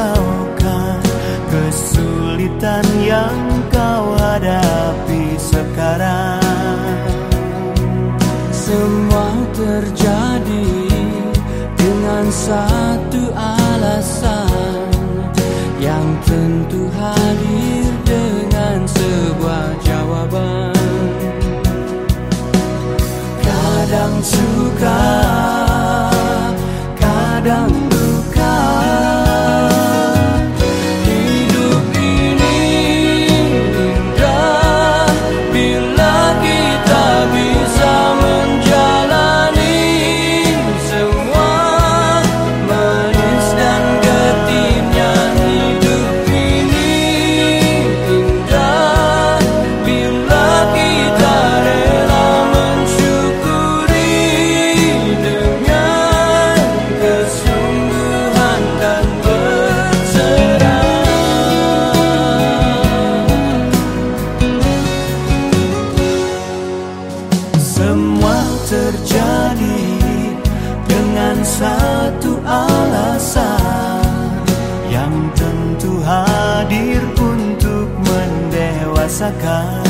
risaukan kesulitan yang kau hadapi sekarang. Semua terjadi dengan satu alasan Yang tentu hadir dengan sebuah jawaban. Kadang suka, kadang terjadi dengan satu alasan yang tentu hadir untuk mendewasakan.